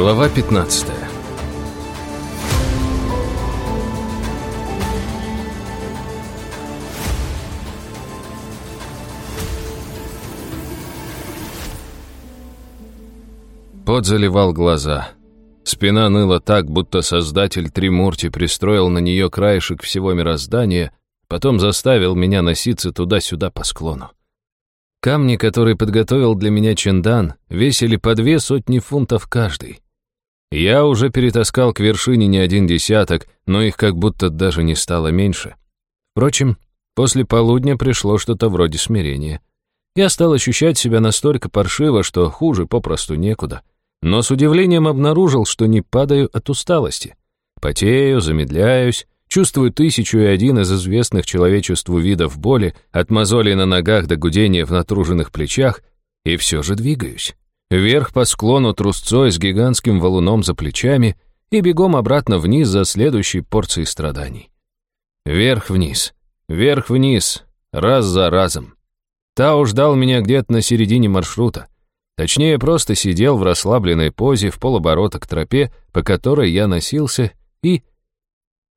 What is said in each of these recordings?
Глава 15 Пот заливал глаза. Спина ныла так, будто создатель Тримурти пристроил на нее краешек всего мироздания, потом заставил меня носиться туда-сюда по склону. Камни, которые подготовил для меня Чендан, весили по две сотни фунтов каждый. Я уже перетаскал к вершине не один десяток, но их как будто даже не стало меньше. Впрочем, после полудня пришло что-то вроде смирения. Я стал ощущать себя настолько паршиво, что хуже попросту некуда. Но с удивлением обнаружил, что не падаю от усталости. Потею, замедляюсь, Чувствую тысячу и один из известных человечеству видов боли, от мозолей на ногах до гудения в натруженных плечах, и все же двигаюсь. Вверх по склону трусцой с гигантским валуном за плечами и бегом обратно вниз за следующей порцией страданий. Вверх-вниз, вверх-вниз, раз за разом. Тау ждал меня где-то на середине маршрута. Точнее, просто сидел в расслабленной позе в полоборота к тропе, по которой я носился, и...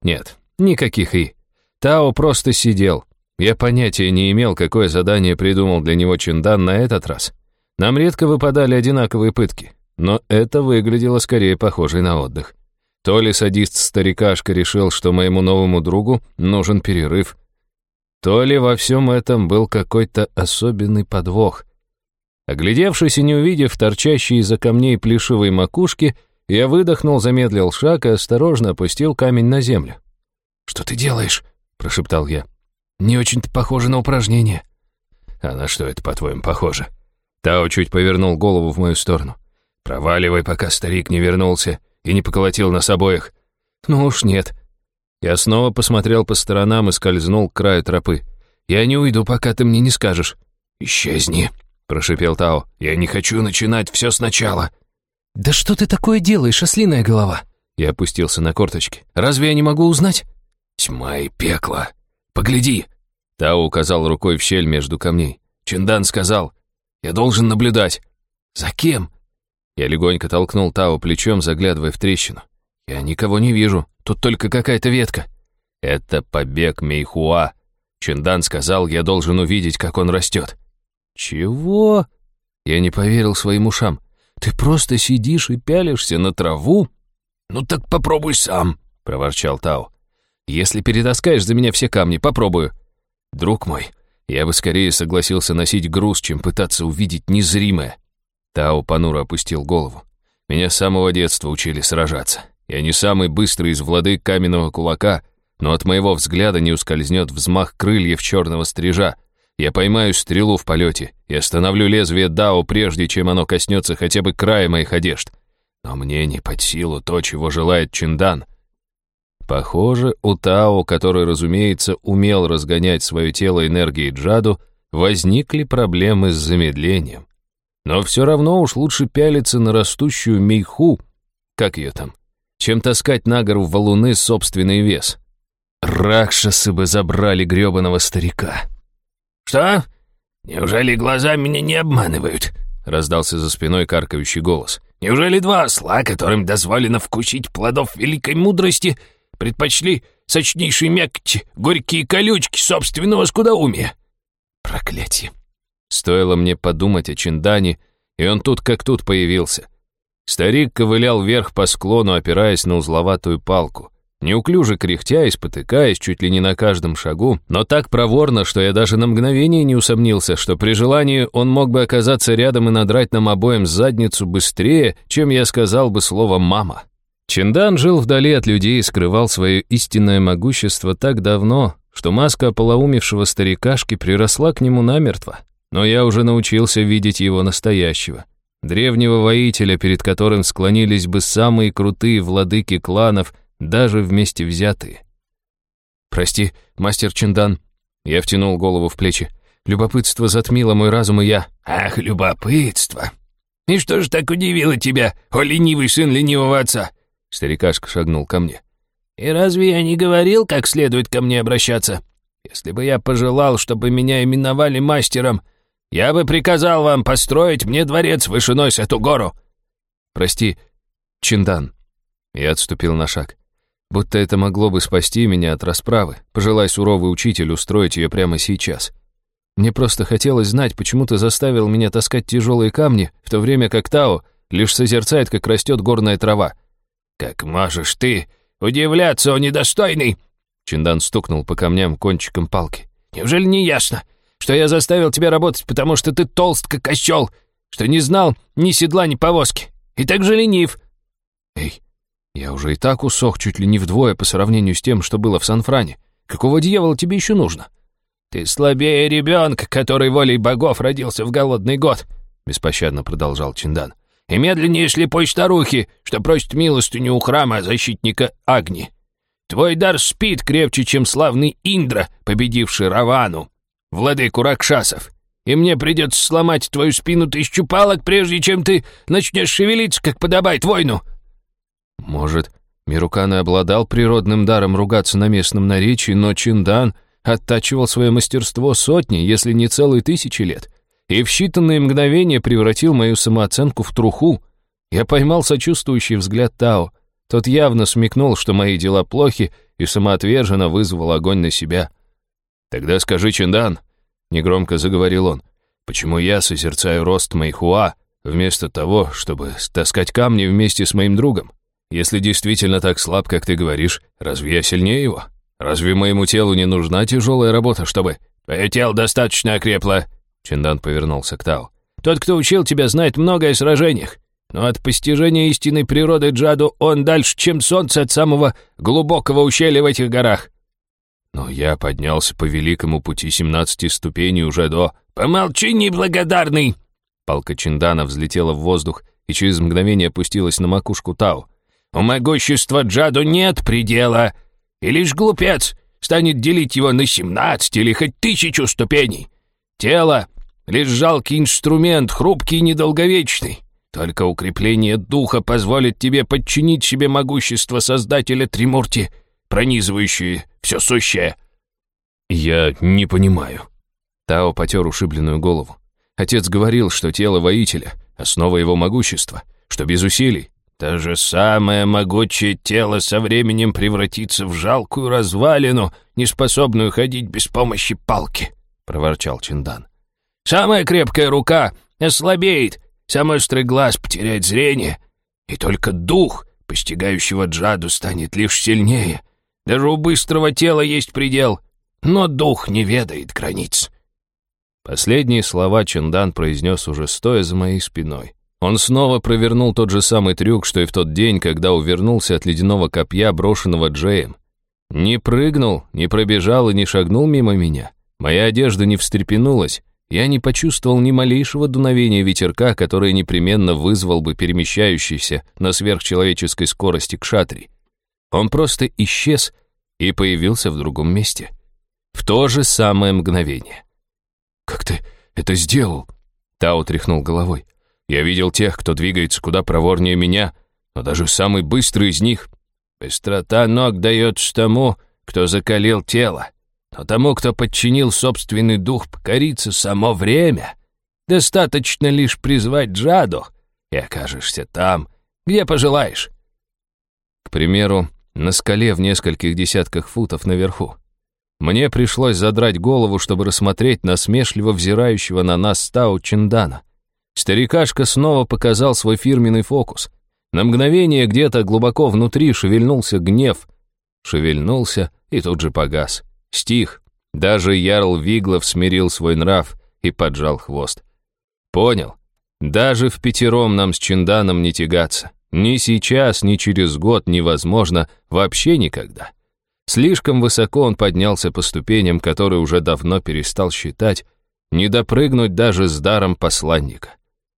Нет, Никаких «и». Тао просто сидел. Я понятия не имел, какое задание придумал для него Чиндан на этот раз. Нам редко выпадали одинаковые пытки, но это выглядело скорее похожей на отдых. То ли садист-старикашка решил, что моему новому другу нужен перерыв, то ли во всем этом был какой-то особенный подвох. Оглядевшись и не увидев торчащие из-за камней плешивой макушки, я выдохнул, замедлил шаг и осторожно опустил камень на землю. «Что ты делаешь?» — прошептал я. «Не очень-то похоже на упражнение». «А на что это, по-твоему, похоже?» Тао чуть повернул голову в мою сторону. «Проваливай, пока старик не вернулся и не поколотил нас обоих». «Ну уж нет». Я снова посмотрел по сторонам и скользнул к краю тропы. «Я не уйду, пока ты мне не скажешь». «Исчезни», — прошипел Тао. «Я не хочу начинать все сначала». «Да что ты такое делаешь, ослиная голова?» Я опустился на корточки. «Разве я не могу узнать?» Тьма и пекло. Погляди!» Тао указал рукой в щель между камней. Чиндан сказал, «Я должен наблюдать». «За кем?» Я легонько толкнул Тао плечом, заглядывая в трещину. «Я никого не вижу, тут только какая-то ветка». «Это побег Мейхуа». Чиндан сказал, я должен увидеть, как он растет. «Чего?» Я не поверил своим ушам. «Ты просто сидишь и пялишься на траву?» «Ну так попробуй сам», — проворчал Тао. Если перетаскаешь за меня все камни, попробую. Друг мой, я бы скорее согласился носить груз, чем пытаться увидеть незримое. Тао понуро опустил голову. Меня с самого детства учили сражаться. Я не самый быстрый из владык каменного кулака, но от моего взгляда не ускользнет взмах крыльев черного стрижа. Я поймаю стрелу в полете и остановлю лезвие Дао, прежде чем оно коснется хотя бы края моих одежд. Но мне не под силу то, чего желает Чиндан. Похоже, у Тао, который, разумеется, умел разгонять свое тело энергией Джаду, возникли проблемы с замедлением. Но все равно уж лучше пялиться на растущую мейху, как ее там, чем таскать на гору валуны собственный вес. Ракшасы бы забрали гребаного старика. «Что? Неужели глаза меня не обманывают?» — раздался за спиной каркающий голос. «Неужели два осла, которым дозволено вкусить плодов великой мудрости, — предпочли сочнейшей мякоти, горькие колючки собственного скудоумия. Проклятие. Стоило мне подумать о Чиндане, и он тут как тут появился. Старик ковылял вверх по склону, опираясь на узловатую палку. Неуклюже кряхтя и спотыкаясь чуть ли не на каждом шагу, но так проворно, что я даже на мгновение не усомнился, что при желании он мог бы оказаться рядом и надрать нам обоим задницу быстрее, чем я сказал бы слово «мама». Чиндан жил вдали от людей и скрывал свое истинное могущество так давно, что маска полоумевшего старикашки приросла к нему намертво. Но я уже научился видеть его настоящего. Древнего воителя, перед которым склонились бы самые крутые владыки кланов, даже вместе взятые. «Прости, мастер Чиндан», — я втянул голову в плечи. Любопытство затмило мой разум, и я... «Ах, любопытство! И что же так удивило тебя, о ленивый сын ленивого отца? Старикашка шагнул ко мне. «И разве я не говорил, как следует ко мне обращаться? Если бы я пожелал, чтобы меня именовали мастером, я бы приказал вам построить мне дворец вышиной с эту гору». «Прости, Чиндан». Я отступил на шаг. Будто это могло бы спасти меня от расправы, пожелай суровый учитель устроить ее прямо сейчас. Мне просто хотелось знать, почему ты заставил меня таскать тяжелые камни, в то время как Тао лишь созерцает, как растет горная трава. «Как можешь ты удивляться, о недостойный!» Чиндан стукнул по камням кончиком палки. «Неужели не ясно, что я заставил тебя работать, потому что ты толст, как осел, что не знал ни седла, ни повозки, и так же ленив?» «Эй, я уже и так усох чуть ли не вдвое по сравнению с тем, что было в Сан-Фране. Какого дьявола тебе еще нужно?» «Ты слабее ребенка, который волей богов родился в голодный год», — беспощадно продолжал Чиндан. «И медленнее слепой старухи, что просит милостыню у храма защитника Агни. Твой дар спит крепче, чем славный Индра, победивший Равану, владыку Ракшасов. И мне придется сломать твою спину тысячу палок, прежде чем ты начнешь шевелиться, как подобает воину». Может, Мирукан и обладал природным даром ругаться на местном наречии, но Чиндан оттачивал свое мастерство сотни, если не целые тысячи лет, и в считанные мгновения превратил мою самооценку в труху. Я поймал сочувствующий взгляд Тао. Тот явно смекнул, что мои дела плохи, и самоотверженно вызвал огонь на себя. «Тогда скажи, Чиндан», — негромко заговорил он, «почему я созерцаю рост Мэйхуа, вместо того, чтобы таскать камни вместе с моим другом?» Если действительно так слаб, как ты говоришь, разве я сильнее его? Разве моему телу не нужна тяжелая работа, чтобы...» «Твое тело достаточно окрепло», — Чиндан повернулся к Тау. «Тот, кто учил тебя, знает многое о сражениях, но от постижения истинной природы Джаду он дальше, чем солнце от самого глубокого ущелья в этих горах». Но я поднялся по великому пути семнадцати ступеней уже до... «Помолчи, неблагодарный!» Палка Чиндана взлетела в воздух и через мгновение опустилась на макушку Тау. У могущества Джаду нет предела, и лишь глупец станет делить его на семнадцать или хоть тысячу ступеней. Тело — лишь жалкий инструмент, хрупкий и недолговечный. Только укрепление духа позволит тебе подчинить себе могущество Создателя Тримурти, пронизывающее все сущее. Я не понимаю. Тао потер ушибленную голову. Отец говорил, что тело воителя — основа его могущества, что без усилий, то же самое могучее тело со временем превратится в жалкую развалину, неспособную ходить без помощи палки», — проворчал Чиндан. «Самая крепкая рука ослабеет, самый острый глаз потеряет зрение, и только дух, постигающего джаду, станет лишь сильнее. Даже у быстрого тела есть предел, но дух не ведает границ». Последние слова Чиндан произнес уже стоя за моей спиной. Он снова провернул тот же самый трюк, что и в тот день, когда увернулся от ледяного копья, брошенного Джеем. Не прыгнул, не пробежал и не шагнул мимо меня. Моя одежда не встрепенулась. Я не почувствовал ни малейшего дуновения ветерка, который непременно вызвал бы перемещающийся на сверхчеловеческой скорости к шатри. Он просто исчез и появился в другом месте. В то же самое мгновение. «Как ты это сделал?» Тао тряхнул головой. Я видел тех, кто двигается куда проворнее меня, но даже самый быстрый из них... Быстрота ног дается тому, кто закалил тело, но тому, кто подчинил собственный дух, покориться само время. Достаточно лишь призвать Джаду, и окажешься там, где пожелаешь. К примеру, на скале в нескольких десятках футов наверху. Мне пришлось задрать голову, чтобы рассмотреть насмешливо взирающего на нас Стау Чиндана — Старикашка снова показал свой фирменный фокус. На мгновение где-то глубоко внутри шевельнулся гнев. Шевельнулся и тут же погас. Стих. Даже Ярл Виглов смирил свой нрав и поджал хвост. Понял. Даже в пятером нам с Чинданом не тягаться. Ни сейчас, ни через год невозможно, вообще никогда. Слишком высоко он поднялся по ступеням, которые уже давно перестал считать, не допрыгнуть даже с даром посланника.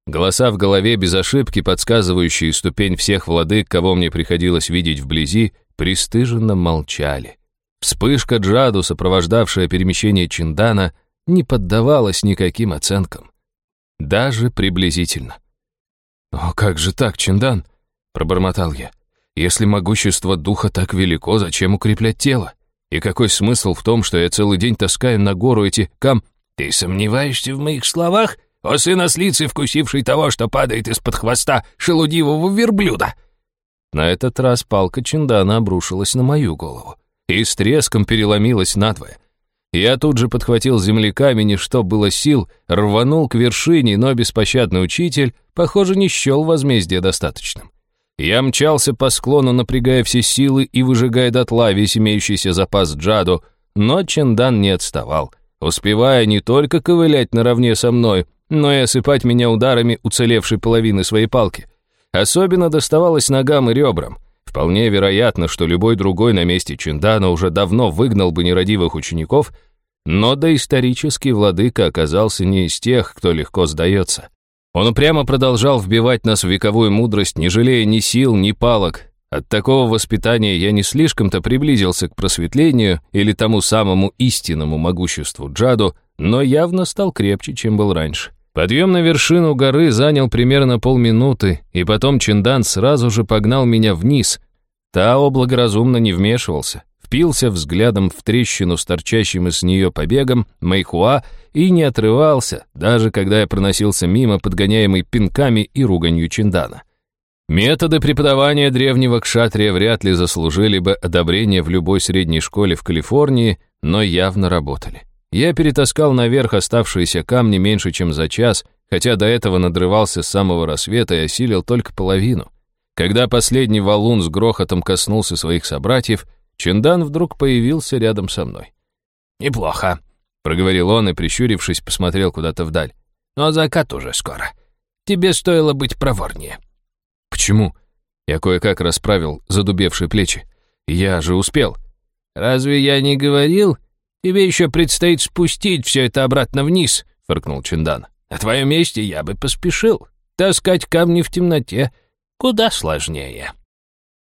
Голоса в голове без ошибки, подсказывающие ступень всех владык, кого мне приходилось видеть вблизи, пристыженно молчали. Вспышка Джаду, сопровождавшая перемещение Чиндана, не поддавалась никаким оценкам. Даже приблизительно. «О, как же так, Чиндан?» — пробормотал я. «Если могущество духа так велико, зачем укреплять тело? И какой смысл в том, что я целый день таскаю на гору эти кам...» «Ты сомневаешься в моих словах?» «О сын ослицы, вкусивший того, что падает из-под хвоста шелудивого верблюда!» На этот раз палка Чиндана обрушилась на мою голову и с треском переломилась надвое. Я тут же подхватил землекамень и, что было сил, рванул к вершине, но беспощадный учитель, похоже, не счел возмездия достаточным. Я мчался по склону, напрягая все силы и выжигая дотла весь имеющийся запас джаду, но Чендан не отставал, успевая не только ковылять наравне со мной, но и осыпать меня ударами уцелевшей половины своей палки. Особенно доставалось ногам и ребрам. Вполне вероятно, что любой другой на месте Чиндана уже давно выгнал бы нерадивых учеников, но доисторический владыка оказался не из тех, кто легко сдается. Он упрямо продолжал вбивать нас в вековую мудрость, не жалея ни сил, ни палок. От такого воспитания я не слишком-то приблизился к просветлению или тому самому истинному могуществу Джаду, но явно стал крепче, чем был раньше. Подъем на вершину горы занял примерно полминуты, и потом Чиндан сразу же погнал меня вниз. Тао благоразумно не вмешивался, впился взглядом в трещину с торчащим из нее побегом Мэйхуа и не отрывался, даже когда я проносился мимо, подгоняемый пинками и руганью Чиндана. Методы преподавания древнего кшатрия вряд ли заслужили бы одобрения в любой средней школе в Калифорнии, но явно работали. Я перетаскал наверх оставшиеся камни меньше, чем за час, хотя до этого надрывался с самого рассвета и осилил только половину. Когда последний валун с грохотом коснулся своих собратьев, Чендан вдруг появился рядом со мной. «Неплохо», — проговорил он и, прищурившись, посмотрел куда-то вдаль. «Но закат уже скоро. Тебе стоило быть проворнее». «Почему?» Я кое-как расправил задубевшие плечи. «Я же успел». «Разве я не говорил?» «Тебе еще предстоит спустить все это обратно вниз», — фыркнул Чиндан. «На твоем месте я бы поспешил. Таскать камни в темноте куда сложнее».